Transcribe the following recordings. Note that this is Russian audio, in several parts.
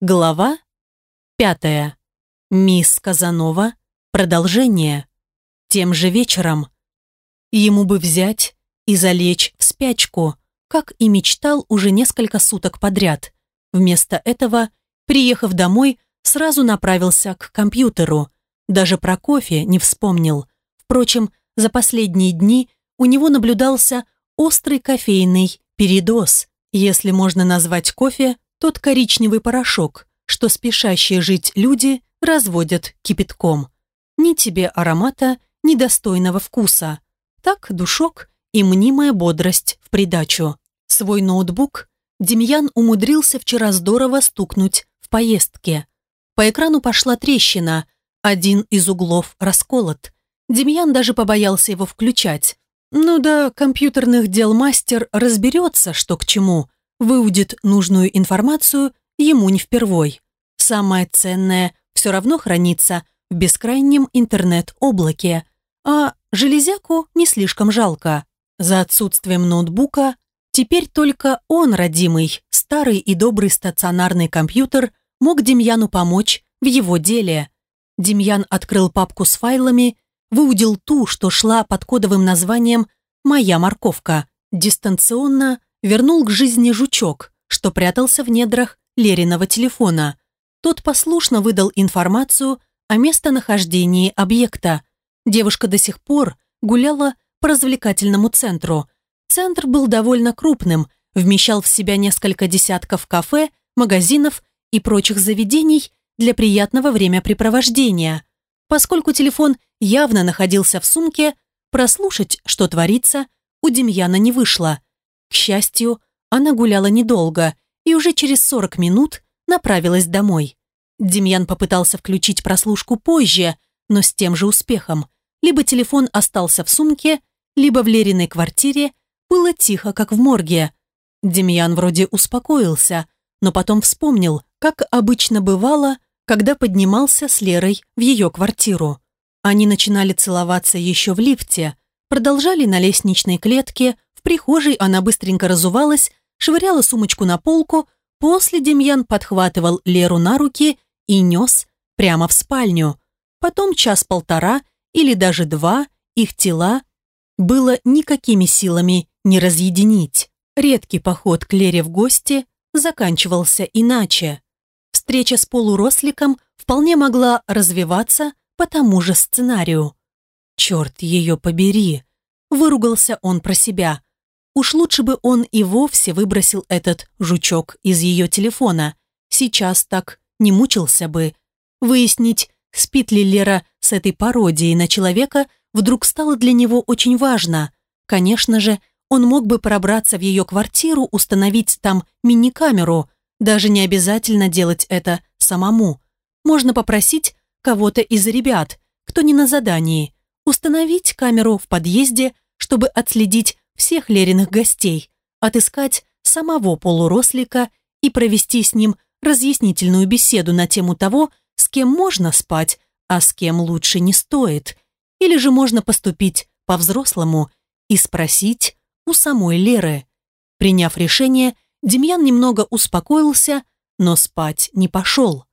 Глава пятая. Мисс Казанова. Продолжение. Тем же вечером. Ему бы взять и залечь в спячку, как и мечтал уже несколько суток подряд. Вместо этого, приехав домой, сразу направился к компьютеру. Даже про кофе не вспомнил. Впрочем, за последние дни у него наблюдался острый кофейный передоз, если можно назвать кофе тот коричневый порошок, что спешащие жить люди разводят кипятком. Ни тебе аромата, ни достойного вкуса. Так душок и мнимая бодрость в придачу. Свой ноутбук Демьян умудрился вчера здорово стукнуть в поездке. По экрану пошла трещина, один из углов расколот. Демьян даже побоялся его включать. Ну да, компьютерных дел мастер разберется, что к чему, выудит нужную информацию ему не впервой. Самое ценное все равно хранится в бескрайнем интернет-облаке, а железяку не слишком жалко. За отсутствием ноутбука теперь только он, родимый, старый и добрый стационарный компьютер, мог Демьяну помочь в его деле. Демьян открыл папку с файлами, выудил ту, что шла под кодовым названием «Моя морковка», дистанционно вернул к жизни жучок, что прятался в недрах Лериного телефона. Тот послушно выдал информацию о местонахождении объекта. Девушка до сих пор гуляла по развлекательному центру. Центр был довольно крупным, вмещал в себя несколько десятков кафе, магазинов и прочих заведений для приятного времяпрепровождения. Поскольку телефон явно находился в сумке, прослушать, что творится, у Демьяна не вышло – к счастью, она гуляла недолго и уже через 40 минут направилась домой. Демьян попытался включить прослушку позже, но с тем же успехом. Либо телефон остался в сумке, либо в Лериной квартире было тихо, как в морге. Демьян вроде успокоился, но потом вспомнил, как обычно бывало, когда поднимался с Лерой в ее квартиру. Они начинали целоваться еще в лифте, продолжали на лестничной клетке, в прихожей она быстренько разувалась, швыряла сумочку на полку, после Демьян подхватывал Леру на руки и нес прямо в спальню. Потом час-полтора или даже два их тела было никакими силами не разъединить. Редкий поход к Лере в гости заканчивался иначе. Встреча с полуросликом вполне могла развиваться по тому же сценарию. «Черт ее побери!» – выругался он про себя. Уж лучше бы он и вовсе выбросил этот жучок из ее телефона. Сейчас так не мучился бы. Выяснить, спит ли Лера с этой пародией на человека, вдруг стало для него очень важно. Конечно же, он мог бы пробраться в ее квартиру, установить там мини-камеру. Даже не обязательно делать это самому. Можно попросить кого-то из ребят, кто не на задании, установить камеру в подъезде, чтобы отследить всех Лериных гостей, отыскать самого полурослика и провести с ним разъяснительную беседу на тему того, с кем можно спать, а с кем лучше не стоит. Или же можно поступить по-взрослому и спросить у самой Леры. Приняв решение, Демьян немного успокоился, но спать не пошел.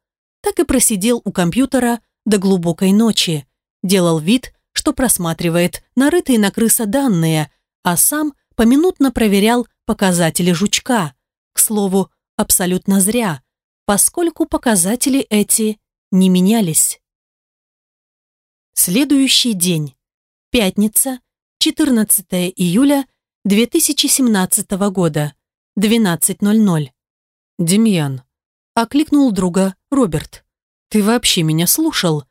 Так и просидел у компьютера до глубокой ночи. Делал вид, что просматривает нарытые на крыса данные, а сам поминутно проверял показатели жучка. К слову, абсолютно зря, поскольку показатели эти не менялись. Следующий день. Пятница, 14 июля 2017 года, 12.00. «Демьян», — окликнул друга Роберт. «Ты вообще меня слушал?»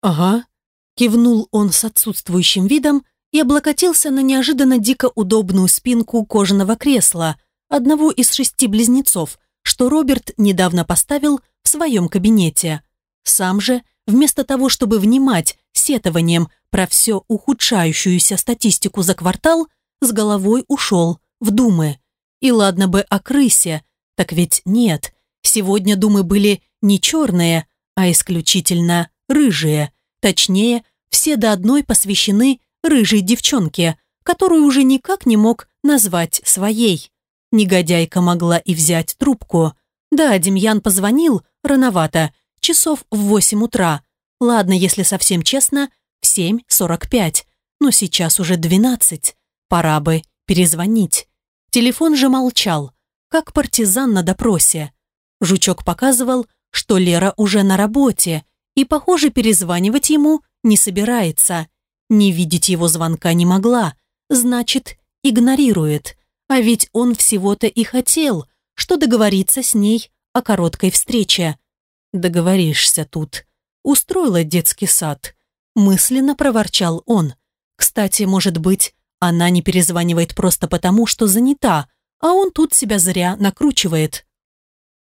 «Ага», — кивнул он с отсутствующим видом, и облокотился на неожиданно дико удобную спинку кожаного кресла, одного из шести близнецов, что Роберт недавно поставил в своем кабинете. Сам же, вместо того, чтобы внимать сетованием про все ухудшающуюся статистику за квартал, с головой ушел в думы. И ладно бы о крысе, так ведь нет. Сегодня думы были не черные, а исключительно рыжие. Точнее, все до одной посвящены рыжей девчонке, которую уже никак не мог назвать своей. Негодяйка могла и взять трубку. Да, Демьян позвонил рановато, часов в восемь утра. Ладно, если совсем честно, в семь сорок пять. Но сейчас уже двенадцать. Пора бы перезвонить. Телефон же молчал, как партизан на допросе. Жучок показывал, что Лера уже на работе, и, похоже, перезванивать ему не собирается. Не видеть его звонка не могла, значит, игнорирует. А ведь он всего-то и хотел, что договориться с ней о короткой встрече. Договоришься тут. Устроила детский сад. Мысленно проворчал он. Кстати, может быть, она не перезванивает просто потому, что занята, а он тут себя зря накручивает.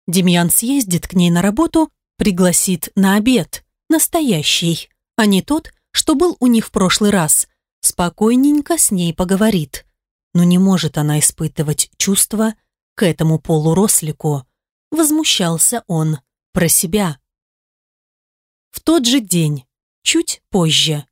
Демьян съездит к ней на работу, пригласит на обед. Настоящий, а не тот, что был у них в прошлый раз. Спокойненько с ней поговорит. Но не может она испытывать чувства к этому полурослику. Возмущался он про себя. В тот же день, чуть позже.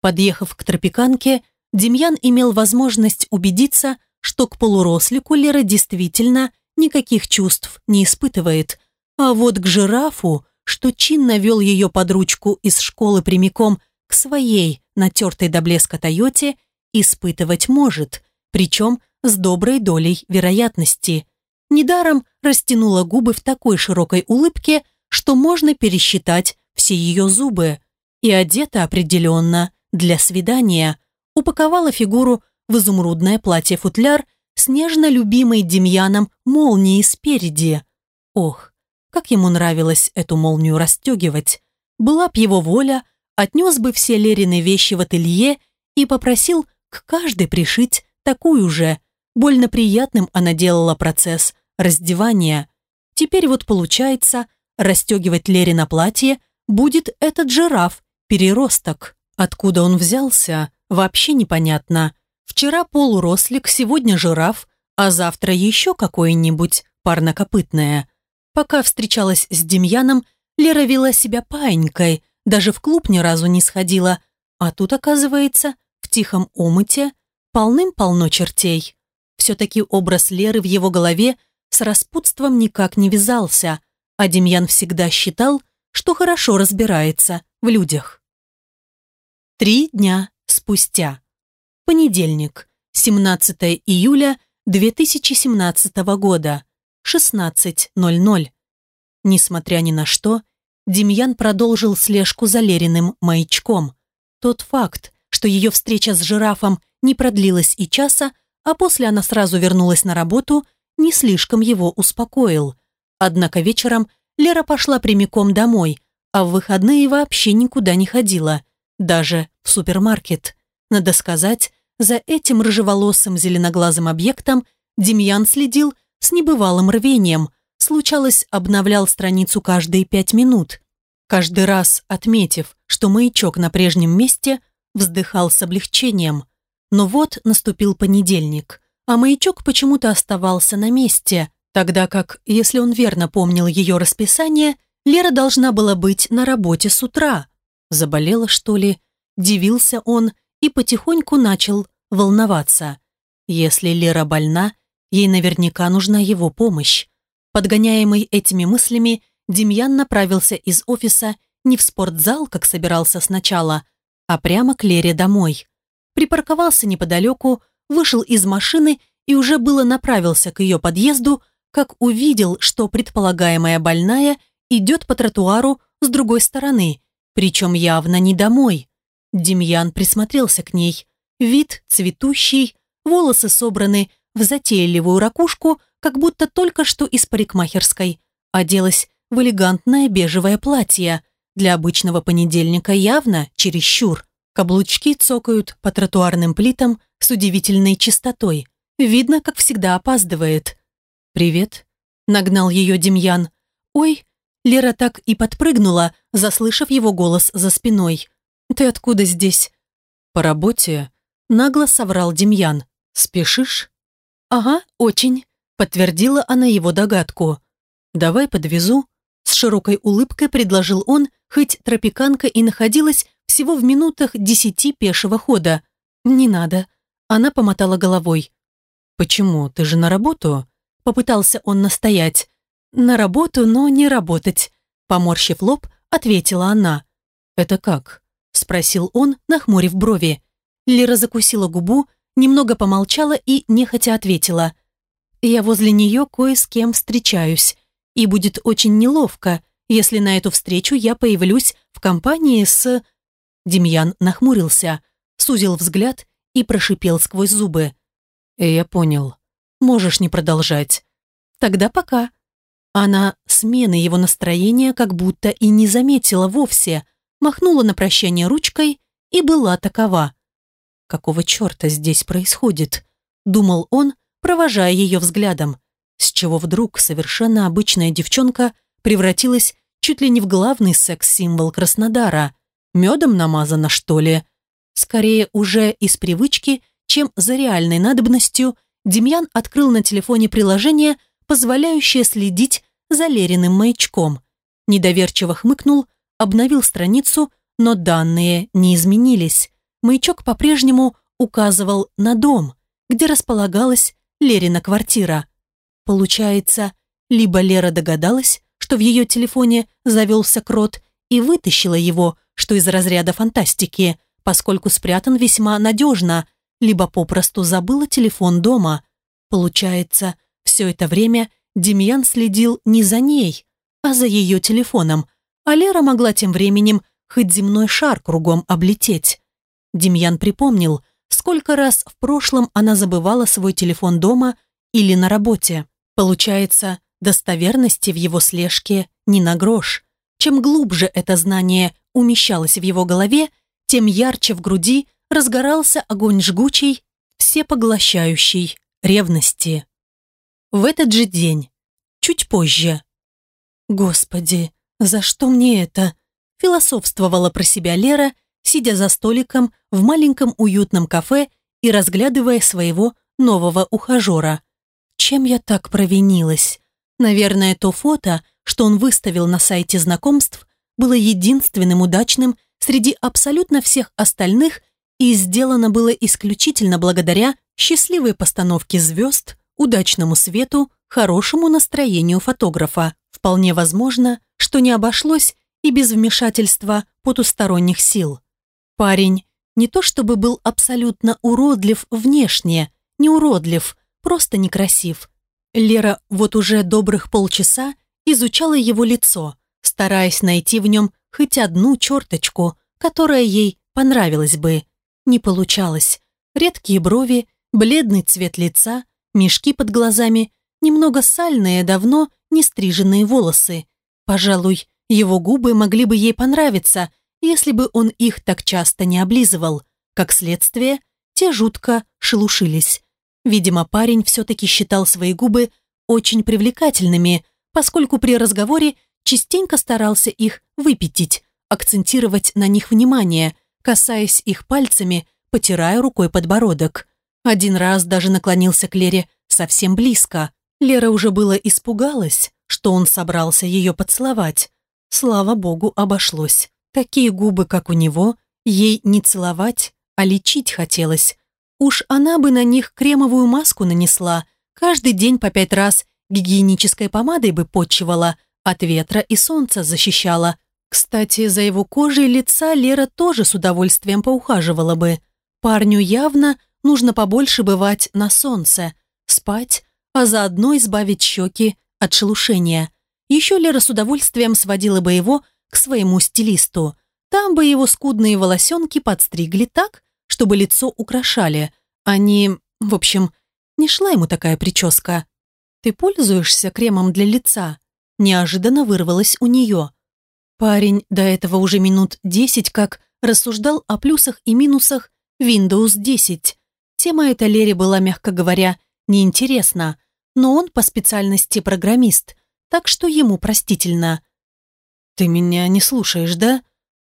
Подъехав к тропиканке, Демьян имел возможность убедиться, что к полурослику Лера действительно никаких чувств не испытывает, а вот к жирафу, что чинно вел ее под ручку из школы прямиком к своей, натертой до блеска Тойоте, испытывать может, причем с доброй долей вероятности. Недаром растянула губы в такой широкой улыбке, что можно пересчитать все ее зубы, и одета определенно для свидания, упаковала фигуру в изумрудное платье-футляр с нежно любимой Демьяном молнией спереди. Ох, как ему нравилось эту молнию расстегивать. Была б его воля, отнес бы все Лерины вещи в ателье и попросил к каждой пришить такую же. Больно приятным она делала процесс раздевания. Теперь вот получается, расстегивать Лерина платье будет этот жираф, переросток. Откуда он взялся, вообще непонятно. Вчера полурослик, сегодня жираф, а завтра еще какое-нибудь парнокопытное. Пока встречалась с Демьяном, Лера вела себя паинькой, даже в клуб ни разу не сходила, а тут, оказывается, в тихом омуте полным-полно чертей. Все-таки образ Леры в его голове с распутством никак не вязался, а Демьян всегда считал, что хорошо разбирается в людях. Три дня спустя. Понедельник, 17 июля 2017 года, 16.00. Несмотря ни на что, Демьян продолжил слежку за Лериным маячком. Тот факт, что ее встреча с жирафом не продлилась и часа, а после она сразу вернулась на работу, не слишком его успокоил. Однако вечером Лера пошла прямиком домой, а в выходные вообще никуда не ходила, даже в супермаркет. Надо сказать, за этим рыжеволосым зеленоглазым объектом Демьян следил с небывалым рвением, случалось, обновлял страницу каждые пять минут. Каждый раз, отметив, что маячок на прежнем месте, вздыхал с облегчением. Но вот наступил понедельник, а маячок почему-то оставался на месте, тогда как, если он верно помнил ее расписание, Лера должна была быть на работе с утра. Заболела, что ли? Дивился он и потихоньку начал волноваться. Если Лера больна, ей наверняка нужна его помощь. Подгоняемый этими мыслями, Демьян направился из офиса не в спортзал, как собирался сначала, а прямо к Лере домой. Припарковался неподалеку, вышел из машины и уже было направился к ее подъезду, как увидел, что предполагаемая больная идет по тротуару с другой стороны, причем явно не домой. Демьян присмотрелся к ней. Вид цветущий, волосы собраны в затейливую ракушку, как будто только что из парикмахерской. Оделась в элегантное бежевое платье. Для обычного понедельника явно чересчур. Каблучки цокают по тротуарным плитам с удивительной чистотой. Видно, как всегда опаздывает. «Привет», — нагнал ее Демьян. «Ой», Лера так и подпрыгнула, заслышав его голос за спиной. «Ты откуда здесь?» «По работе», — нагло соврал Демьян. «Спешишь?» «Ага, очень», — подтвердила она его догадку. «Давай подвезу», — с широкой улыбкой предложил он, хоть тропиканка и находилась всего в минутах десяти пешего хода. «Не надо», — она помотала головой. «Почему? Ты же на работу?» Попытался он настоять. На работу, но не работать, поморщив лоб, ответила она. Это как? спросил он, нахмурив брови. Лера закусила губу, немного помолчала и нехотя ответила. «Я возле нее кое с кем встречаюсь, и будет очень неловко, если на эту встречу я появлюсь в компании с...» Демьян нахмурился, сузил взгляд и прошипел сквозь зубы. «Я понял. Можешь не продолжать. Тогда пока». Она смены его настроения как будто и не заметила вовсе, махнула на прощание ручкой и была такова. «Какого черта здесь происходит?» – думал он, провожая ее взглядом, с чего вдруг совершенно обычная девчонка превратилась чуть ли не в главный секс-символ Краснодара. Медом намазана, что ли? Скорее уже из привычки, чем за реальной надобностью, Демьян открыл на телефоне приложение, позволяющее следить за Лериным маячком. Недоверчиво хмыкнул, обновил страницу, но данные не изменились. Маячок по-прежнему указывал на дом, где располагалась Лерина квартира. Получается, либо Лера догадалась, что в ее телефоне завелся крот и вытащила его, что из разряда фантастики, поскольку спрятан весьма надежно, либо попросту забыла телефон дома. Получается, все это время Демьян следил не за ней, а за ее телефоном, а Лера могла тем временем хоть земной шар кругом облететь. Демьян припомнил, сколько раз в прошлом она забывала свой телефон дома или на работе. Получается, достоверности в его слежке не на грош. Чем глубже это знание умещалось в его голове, тем ярче в груди разгорался огонь жгучей, всепоглощающей ревности. В этот же день, чуть позже. «Господи, за что мне это?» философствовала про себя Лера, сидя за столиком в маленьком уютном кафе и разглядывая своего нового ухажера. Чем я так провинилась? Наверное, то фото, что он выставил на сайте знакомств, было единственным удачным среди абсолютно всех остальных и сделано было исключительно благодаря счастливой постановке звезд, удачному свету, хорошему настроению фотографа. Вполне возможно, что не обошлось и без вмешательства потусторонних сил. Парень не то чтобы был абсолютно уродлив внешне, не уродлив, просто некрасив. Лера вот уже добрых полчаса изучала его лицо, стараясь найти в нем хоть одну черточку, которая ей понравилась бы. Не получалось. Редкие брови, бледный цвет лица, мешки под глазами, немного сальные, давно не стриженные волосы. Пожалуй, его губы могли бы ей понравиться, если бы он их так часто не облизывал. Как следствие, те жутко шелушились. Видимо, парень все-таки считал свои губы очень привлекательными, поскольку при разговоре частенько старался их выпятить, акцентировать на них внимание, касаясь их пальцами, потирая рукой подбородок. Один раз даже наклонился к Лере совсем близко. Лера уже было испугалась, что он собрался ее поцеловать. Слава богу, обошлось. Такие губы, как у него, ей не целовать, а лечить хотелось. Уж она бы на них кремовую маску нанесла, каждый день по пять раз гигиенической помадой бы почивала, от ветра и солнца защищала. Кстати, за его кожей лица Лера тоже с удовольствием поухаживала бы. Парню явно нужно побольше бывать на солнце, спать, а заодно избавить щеки от шелушения. Еще Лера с удовольствием сводила бы его к своему стилисту. Там бы его скудные волосенки подстригли так, чтобы лицо украшали. Они, в общем, не шла ему такая прическа. «Ты пользуешься кремом для лица?» Неожиданно вырвалось у нее. Парень до этого уже минут десять как рассуждал о плюсах и минусах Windows 10. Тема эта Лере была, мягко говоря, неинтересна, но он по специальности программист, так что ему простительно. «Ты меня не слушаешь, да?»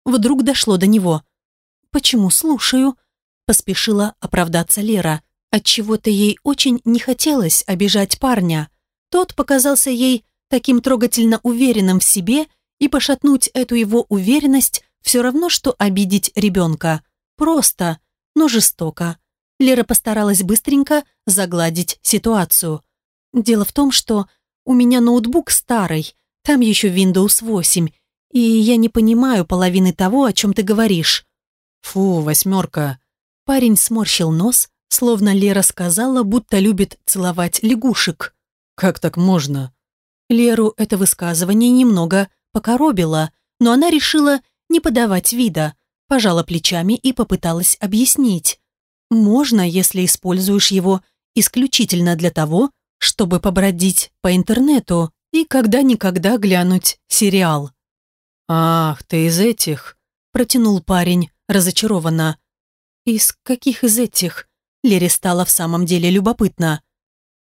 Вдруг дошло до него. «Почему слушаю?» Поспешила оправдаться Лера. Отчего-то ей очень не хотелось обижать парня. Тот показался ей таким трогательно уверенным в себе, и пошатнуть эту его уверенность все равно, что обидеть ребенка. Просто, но жестоко. Лера постаралась быстренько загладить ситуацию. Дело в том, что у меня ноутбук старый, там еще Windows 8, и я не понимаю половины того, о чем ты говоришь». «Фу, восьмерка». Парень сморщил нос, словно Лера сказала, будто любит целовать лягушек. «Как так можно?» Леру это высказывание немного покоробило, но она решила не подавать вида, пожала плечами и попыталась объяснить. Можно, если используешь его исключительно для того, чтобы побродить по интернету и когда-никогда глянуть сериал. «Ах, ты из этих?» – протянул парень разочарованно. «Из каких из этих?» Лере стало в самом деле любопытно.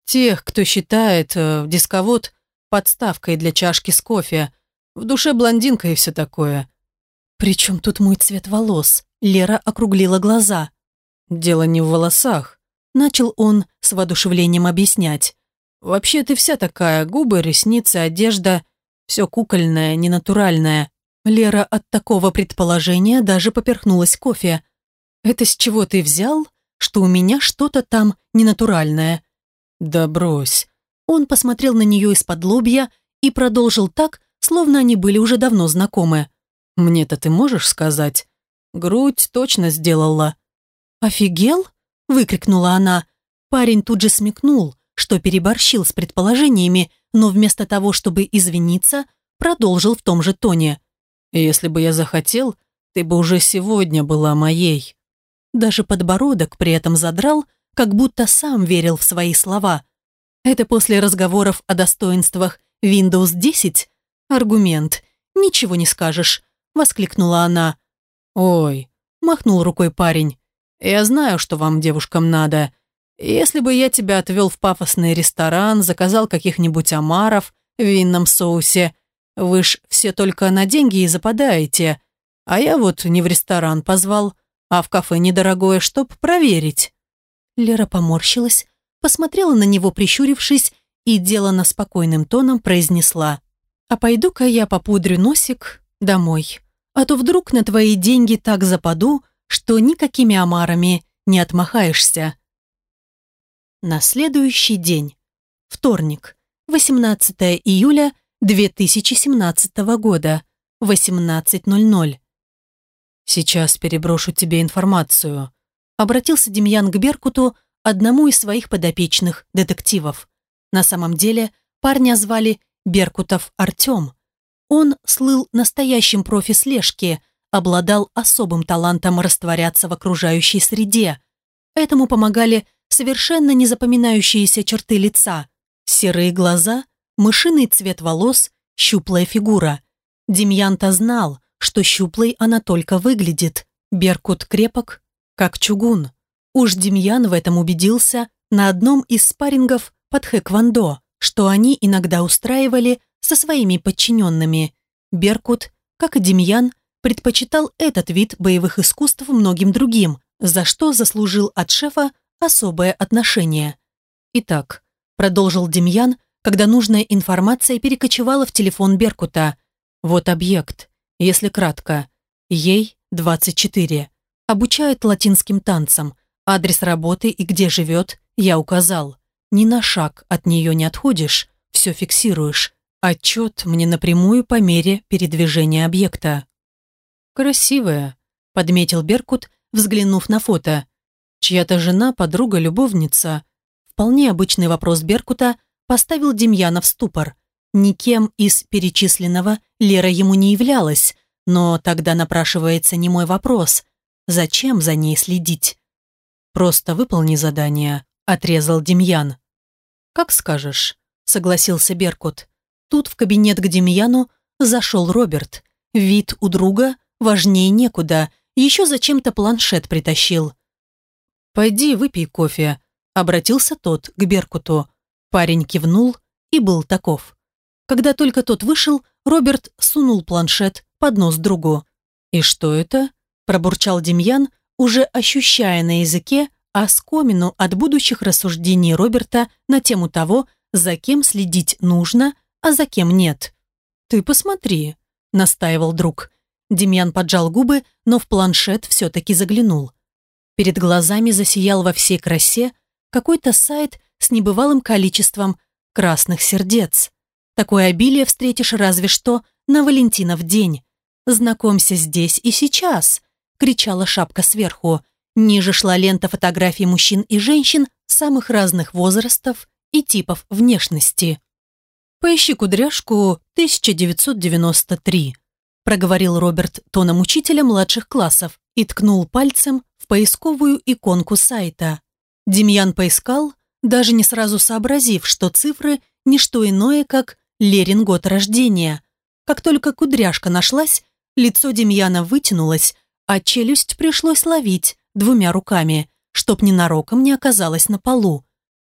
«Тех, кто считает э, дисковод подставкой для чашки с кофе. В душе блондинка и все такое». «При чем тут мой цвет волос?» Лера округлила глаза. «Дело не в волосах», – начал он с воодушевлением объяснять. Вообще ты вся такая, губы, ресницы, одежда. Все кукольное, ненатуральное. Лера от такого предположения даже поперхнулась кофе. «Это с чего ты взял, что у меня что-то там ненатуральное?» «Да брось». Он посмотрел на нее из-под лобья и продолжил так, словно они были уже давно знакомы. «Мне-то ты можешь сказать? Грудь точно сделала». «Офигел?» – выкрикнула она. Парень тут же смекнул, что переборщил с предположениями, но вместо того, чтобы извиниться, продолжил в том же тоне. «Если бы я захотел, ты бы уже сегодня была моей». Даже подбородок при этом задрал, как будто сам верил в свои слова. Это после разговоров о достоинствах Windows 10? Аргумент. Ничего не скажешь, воскликнула она. Ой, махнул рукой парень. Я знаю, что вам, девушкам, надо. Если бы я тебя отвел в пафосный ресторан, заказал каких-нибудь омаров в винном соусе, вы ж все только на деньги и западаете. А я вот не в ресторан позвал, а в кафе недорогое, чтоб проверить». Лера поморщилась, посмотрела на него, прищурившись, и делано спокойным тоном произнесла. «А пойду-ка я попудрю носик домой, а то вдруг на твои деньги так западу, что никакими омарами не отмахаешься». На следующий день. Вторник. 18 июля 2017 года. 18.00. «Сейчас переброшу тебе информацию», — обратился Демьян к Беркуту, одному из своих подопечных детективов. На самом деле парня звали Беркутов Артем. Он слыл настоящим профи слежки, обладал особым талантом растворяться в окружающей среде. Этому помогали совершенно незапоминающиеся черты лица, серые глаза, мышиный цвет волос, щуплая фигура. Демьян-то знал, что щуплой она только выглядит. Беркут крепок, как чугун. Уж Демьян в этом убедился на одном из спаррингов под хэквондо, что они иногда устраивали со своими подчиненными. Беркут, как и Демьян, предпочитал этот вид боевых искусств многим другим, за что заслужил от шефа особое отношение. Итак, продолжил Демьян, когда нужная информация перекочевала в телефон Беркута. Вот объект, если кратко. Ей 24. Обучает латинским танцам. Адрес работы и где живет я указал. Ни на шаг от нее не отходишь, все фиксируешь. Отчет мне напрямую по мере передвижения объекта. «Красивая», — подметил Беркут, взглянув на фото. Чья-то жена, подруга, любовница. Вполне обычный вопрос Беркута поставил Демьяна в ступор. Никем из перечисленного Лера ему не являлась, но тогда напрашивается не мой вопрос. Зачем за ней следить? «Просто выполни задание», — отрезал Демьян. «Как скажешь», — согласился Беркут. Тут в кабинет к Демьяну зашел Роберт. Вид у друга важнее некуда, еще зачем-то планшет притащил. «Пойди выпей кофе», — обратился тот к Беркуту. Парень кивнул и был таков. Когда только тот вышел, Роберт сунул планшет под нос другу. «И что это?» – пробурчал Демьян, уже ощущая на языке оскомину от будущих рассуждений Роберта на тему того, за кем следить нужно, а за кем нет. «Ты посмотри», – настаивал друг. Демьян поджал губы, но в планшет все-таки заглянул. Перед глазами засиял во всей красе какой-то сайт с небывалым количеством красных сердец. Такое обилие встретишь разве что на Валентинов день. «Знакомься здесь и сейчас», — кричала шапка сверху. Ниже шла лента фотографий мужчин и женщин самых разных возрастов и типов внешности. «Поищи кудряшку 1993», — проговорил Роберт тоном учителя младших классов и ткнул пальцем поисковую иконку сайта. Демьян поискал, даже не сразу сообразив, что цифры – не что иное, как Лерин год рождения. Как только кудряшка нашлась, лицо Демьяна вытянулось, а челюсть пришлось ловить двумя руками, чтоб ненароком не оказалась на полу.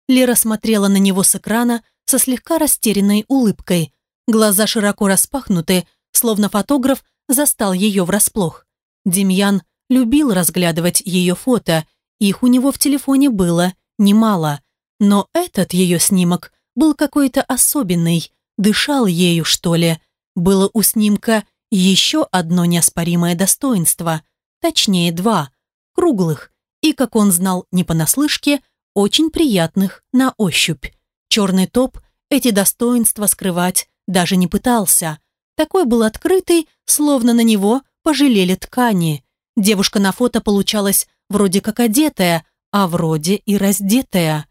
Лера смотрела на него с экрана со слегка растерянной улыбкой. Глаза широко распахнуты, словно фотограф застал ее врасплох. Демьян любил разглядывать ее фото, их у него в телефоне было немало. Но этот ее снимок был какой-то особенный, дышал ею, что ли. Было у снимка еще одно неоспоримое достоинство, точнее два, круглых, и, как он знал не понаслышке, очень приятных на ощупь. Черный топ эти достоинства скрывать даже не пытался. Такой был открытый, словно на него пожалели ткани. Девушка на фото получалась вроде как одетая, а вроде и раздетая.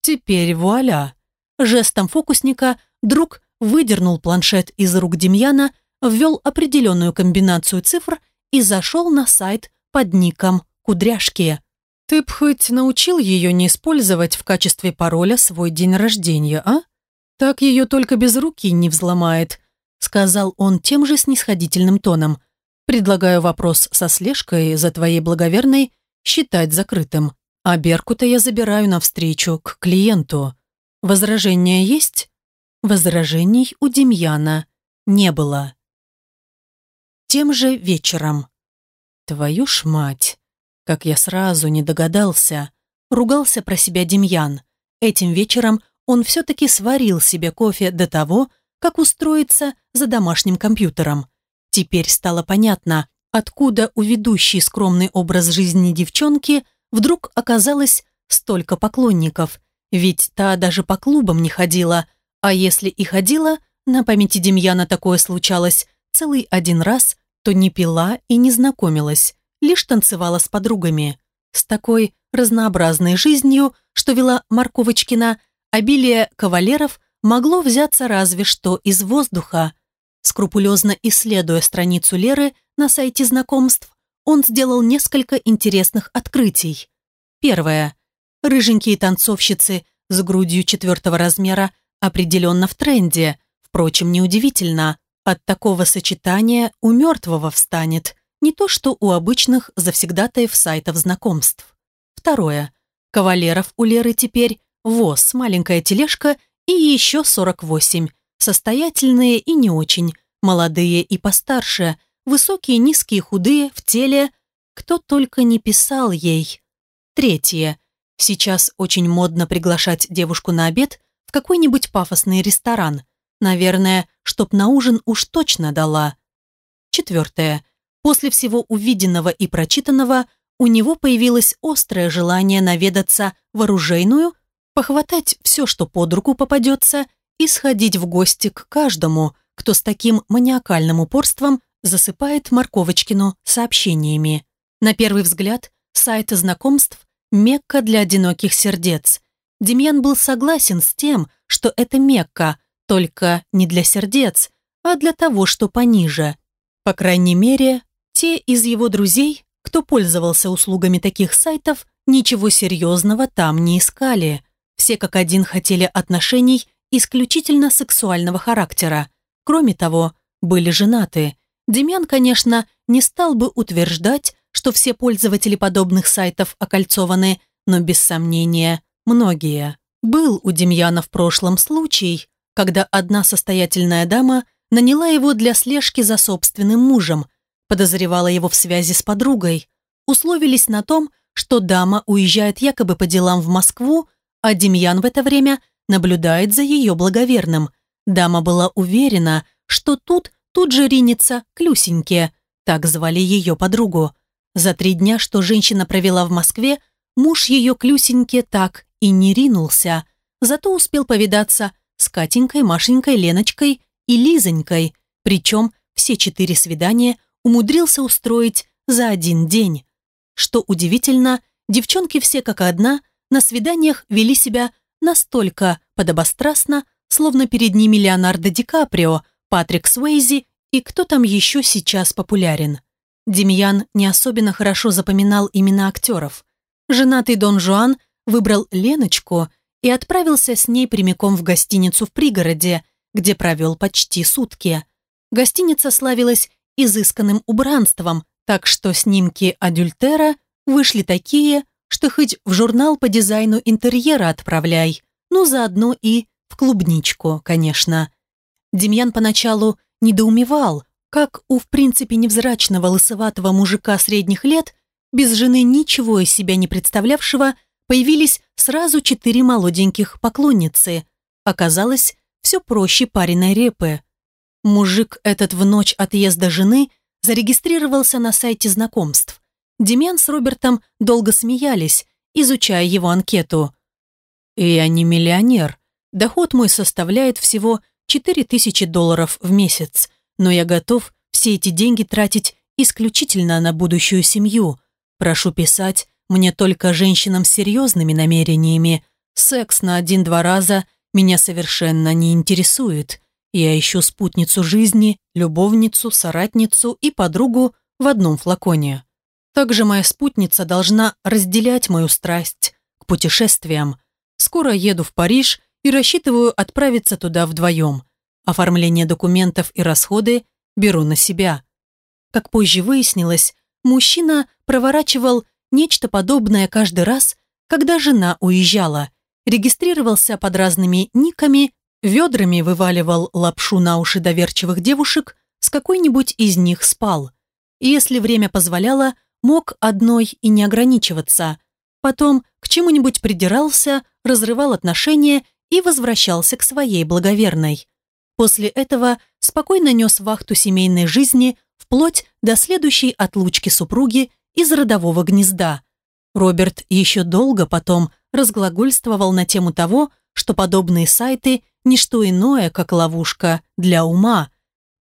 Теперь вуаля. Жестом фокусника друг выдернул планшет из рук Демьяна, ввел определенную комбинацию цифр и зашел на сайт под ником «Кудряшки». «Ты б хоть научил ее не использовать в качестве пароля свой день рождения, а? Так ее только без руки не взломает», сказал он тем же снисходительным тоном. «Предлагаю вопрос со слежкой за твоей благоверной считать закрытым. А Беркута я забираю навстречу к клиенту. Возражения есть? Возражений у Демьяна не было. Тем же вечером. Твою ж мать, как я сразу не догадался. Ругался про себя Демьян. Этим вечером он все-таки сварил себе кофе до того, как устроиться за домашним компьютером. Теперь стало понятно, откуда у ведущей скромный образ жизни девчонки вдруг оказалось столько поклонников, ведь та даже по клубам не ходила, а если и ходила, на памяти Демьяна такое случалось целый один раз, то не пила и не знакомилась, лишь танцевала с подругами. С такой разнообразной жизнью, что вела Марковочкина, обилие кавалеров могло взяться разве что из воздуха. Скрупулезно исследуя страницу Леры на сайте знакомств, он сделал несколько интересных открытий. Первое. Рыженькие танцовщицы с грудью четвертого размера определенно в тренде. Впрочем, неудивительно. От такого сочетания у мертвого встанет. Не то что у обычных завсегдатаев сайтов знакомств. Второе. Кавалеров у Леры теперь ВОЗ, маленькая тележка и еще 48. Состоятельные и не очень, молодые и постарше – Высокие, низкие, худые, в теле. Кто только не писал ей. Третье. Сейчас очень модно приглашать девушку на обед в какой-нибудь пафосный ресторан. Наверное, чтоб на ужин уж точно дала. Четвертое. После всего увиденного и прочитанного у него появилось острое желание наведаться в оружейную, похватать все, что под руку попадется, и сходить в гости к каждому, кто с таким маниакальным упорством засыпает Марковочкину сообщениями. На первый взгляд, сайт знакомств – Мекка для одиноких сердец. Демьян был согласен с тем, что это Мекка, только не для сердец, а для того, что пониже. По крайней мере, те из его друзей, кто пользовался услугами таких сайтов, ничего серьезного там не искали. Все как один хотели отношений исключительно сексуального характера. Кроме того, были женаты – Демьян, конечно, не стал бы утверждать, что все пользователи подобных сайтов окольцованы, но без сомнения, многие. Был у Демьяна в прошлом случай, когда одна состоятельная дама наняла его для слежки за собственным мужем, подозревала его в связи с подругой, условились на том, что дама уезжает якобы по делам в Москву, а Демьян в это время наблюдает за ее благоверным. Дама была уверена, что тут тут же ринется к так звали ее подругу. За три дня, что женщина провела в Москве, муж ее к так и не ринулся. зато успел повидаться с Катенькой, Машенькой, Леночкой и Лизонькой, причем все четыре свидания умудрился устроить за один день. Что удивительно, девчонки все как одна на свиданиях вели себя настолько подобострастно, словно перед ними Леонардо Ди Каприо, Патрик Суэйзи и кто там еще сейчас популярен. Демьян не особенно хорошо запоминал имена актеров. Женатый Дон Жуан выбрал Леночку и отправился с ней прямиком в гостиницу в пригороде, где провел почти сутки. Гостиница славилась изысканным убранством, так что снимки Адюльтера вышли такие, что хоть в журнал по дизайну интерьера отправляй, ну заодно и в клубничку, конечно. Демьян поначалу недоумевал, как у в принципе невзрачного лысоватого мужика средних лет, без жены ничего из себя не представлявшего, появились сразу четыре молоденьких поклонницы. Оказалось, все проще пареной репы. Мужик этот в ночь отъезда жены зарегистрировался на сайте знакомств. Демьян с Робертом долго смеялись, изучая его анкету. «Я не миллионер. Доход мой составляет всего 4000 долларов в месяц, но я готов все эти деньги тратить исключительно на будущую семью. Прошу писать мне только женщинам с серьезными намерениями. Секс на один-два раза меня совершенно не интересует. Я ищу спутницу жизни, любовницу, соратницу и подругу в одном флаконе. Также моя спутница должна разделять мою страсть к путешествиям. Скоро еду в Париж и рассчитываю отправиться туда вдвоем. Оформление документов и расходы беру на себя. Как позже выяснилось, мужчина проворачивал нечто подобное каждый раз, когда жена уезжала, регистрировался под разными никами, ведрами вываливал лапшу на уши доверчивых девушек, с какой-нибудь из них спал. И если время позволяло, мог одной и не ограничиваться. Потом к чему-нибудь придирался, разрывал отношения и возвращался к своей благоверной. После этого спокойно нес вахту семейной жизни вплоть до следующей отлучки супруги из родового гнезда. Роберт еще долго потом разглагольствовал на тему того, что подобные сайты – не что иное, как ловушка для ума.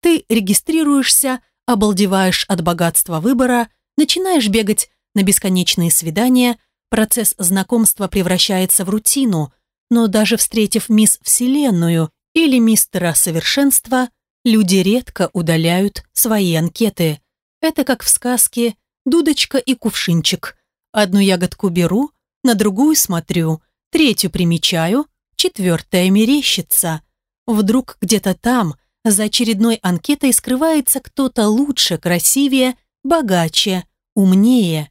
Ты регистрируешься, обалдеваешь от богатства выбора, начинаешь бегать на бесконечные свидания, процесс знакомства превращается в рутину, но даже встретив мисс Вселенную или мистера Совершенства, люди редко удаляют свои анкеты. Это как в сказке «Дудочка и кувшинчик». Одну ягодку беру, на другую смотрю, третью примечаю, четвертая мерещится. Вдруг где-то там, за очередной анкетой скрывается кто-то лучше, красивее, богаче, умнее.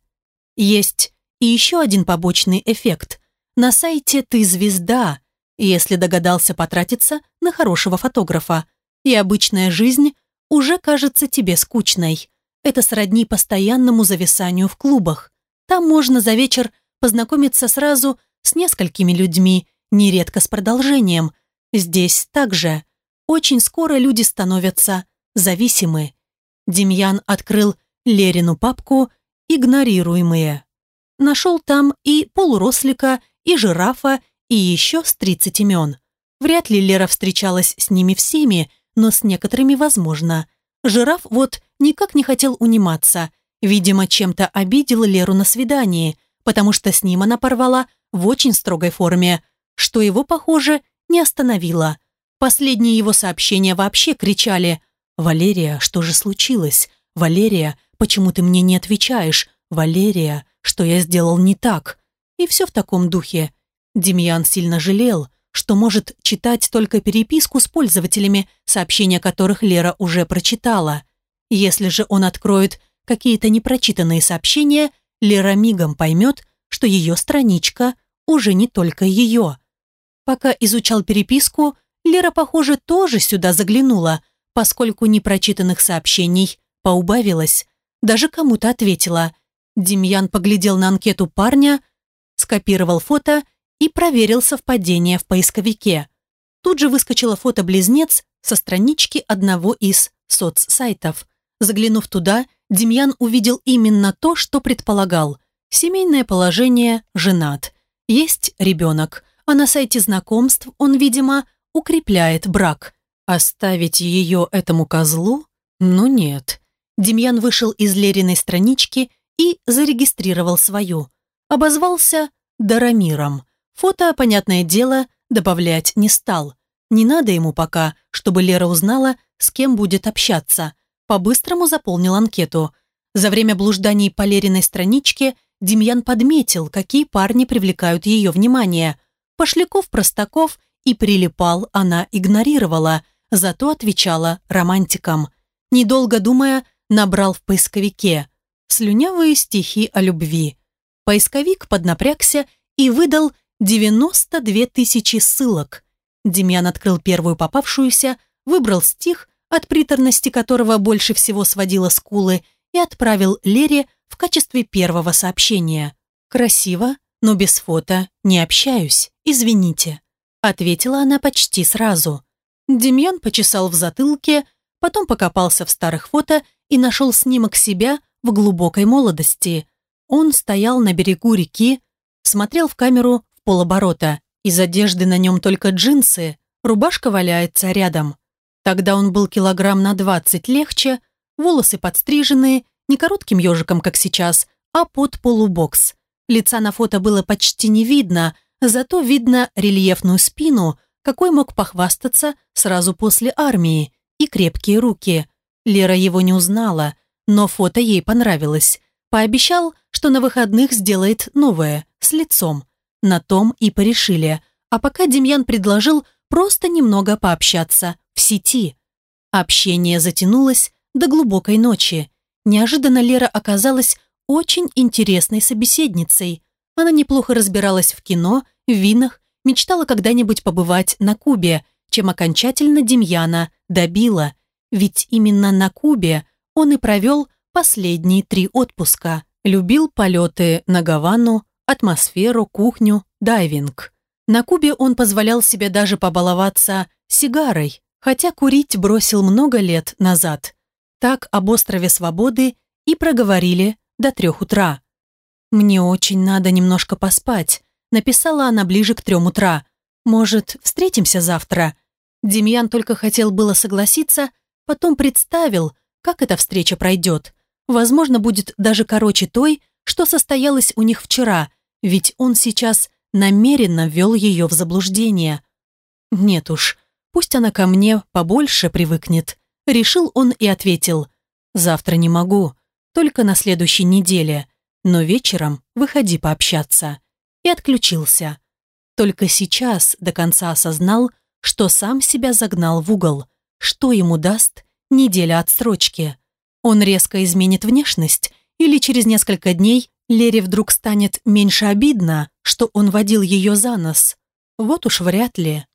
Есть и еще один побочный эффект. На сайте «Ты звезда», если догадался потратиться на хорошего фотографа, и обычная жизнь уже кажется тебе скучной. Это сродни постоянному зависанию в клубах. Там можно за вечер познакомиться сразу с несколькими людьми, нередко с продолжением. Здесь также. Очень скоро люди становятся зависимы. Демьян открыл Лерину папку «Игнорируемые». Нашел там и полурослика, и жирафа, и еще с 30 имен. Вряд ли Лера встречалась с ними всеми, но с некоторыми возможно. Жираф вот никак не хотел униматься. Видимо, чем-то обидел Леру на свидании, потому что с ним она порвала в очень строгой форме, что его, похоже, не остановило. Последние его сообщения вообще кричали «Валерия, что же случилось? Валерия, почему ты мне не отвечаешь? Валерия, что я сделал не так?» И все в таком духе. Демьян сильно жалел, что может читать только переписку с пользователями, сообщения которых Лера уже прочитала. Если же он откроет какие-то непрочитанные сообщения, Лера мигом поймет, что ее страничка уже не только ее. Пока изучал переписку, Лера, похоже, тоже сюда заглянула, поскольку непрочитанных сообщений поубавилось. Даже кому-то ответила. Демьян поглядел на анкету парня, скопировал фото и проверил совпадение в поисковике. Тут же выскочило фото-близнец со странички одного из соцсайтов. Заглянув туда, Демьян увидел именно то, что предполагал. Семейное положение, женат. Есть ребенок, а на сайте знакомств он, видимо, укрепляет брак. Оставить ее этому козлу? Ну нет. Демьян вышел из Лериной странички и зарегистрировал свою. Обозвался Дарамиром. Фото, понятное дело, добавлять не стал. Не надо ему пока, чтобы Лера узнала, с кем будет общаться. По-быстрому заполнил анкету. За время блужданий по Лериной страничке Демьян подметил, какие парни привлекают ее внимание. Пошляков-простаков и прилипал она игнорировала, зато отвечала романтикам. Недолго думая, набрал в поисковике «Слюнявые стихи о любви». Поисковик поднапрягся и выдал 92 тысячи ссылок. Демьян открыл первую попавшуюся, выбрал стих, от приторности которого больше всего сводило скулы, и отправил Лере в качестве первого сообщения. «Красиво, но без фото не общаюсь, извините», ответила она почти сразу. Демьян почесал в затылке, потом покопался в старых фото и нашел снимок себя в глубокой молодости. Он стоял на берегу реки, смотрел в камеру в полоборота. Из одежды на нем только джинсы, рубашка валяется рядом. Тогда он был килограмм на двадцать легче, волосы подстриженные, не коротким ежиком, как сейчас, а под полубокс. Лица на фото было почти не видно, зато видно рельефную спину, какой мог похвастаться сразу после армии, и крепкие руки. Лера его не узнала, но фото ей понравилось. Пообещал, что на выходных сделает новое, с лицом. На том и порешили. А пока Демьян предложил просто немного пообщаться в сети. Общение затянулось до глубокой ночи. Неожиданно Лера оказалась очень интересной собеседницей. Она неплохо разбиралась в кино, в винах, мечтала когда-нибудь побывать на Кубе, чем окончательно Демьяна добила. Ведь именно на Кубе он и провел последние три отпуска. Любил полеты на Гавану, атмосферу, кухню, дайвинг. На Кубе он позволял себе даже побаловаться сигарой, хотя курить бросил много лет назад. Так об острове Свободы и проговорили до трех утра. «Мне очень надо немножко поспать», написала она ближе к трем утра. «Может, встретимся завтра?» Демьян только хотел было согласиться, потом представил, как эта встреча пройдет. Возможно, будет даже короче той, что состоялась у них вчера, ведь он сейчас намеренно ввел ее в заблуждение. Нет уж, пусть она ко мне побольше привыкнет. Решил он и ответил. Завтра не могу, только на следующей неделе, но вечером выходи пообщаться. И отключился. Только сейчас до конца осознал, что сам себя загнал в угол. Что ему даст неделя отсрочки? Он резко изменит внешность, или через несколько дней Лере вдруг станет меньше обидно, что он водил ее за нос. Вот уж вряд ли.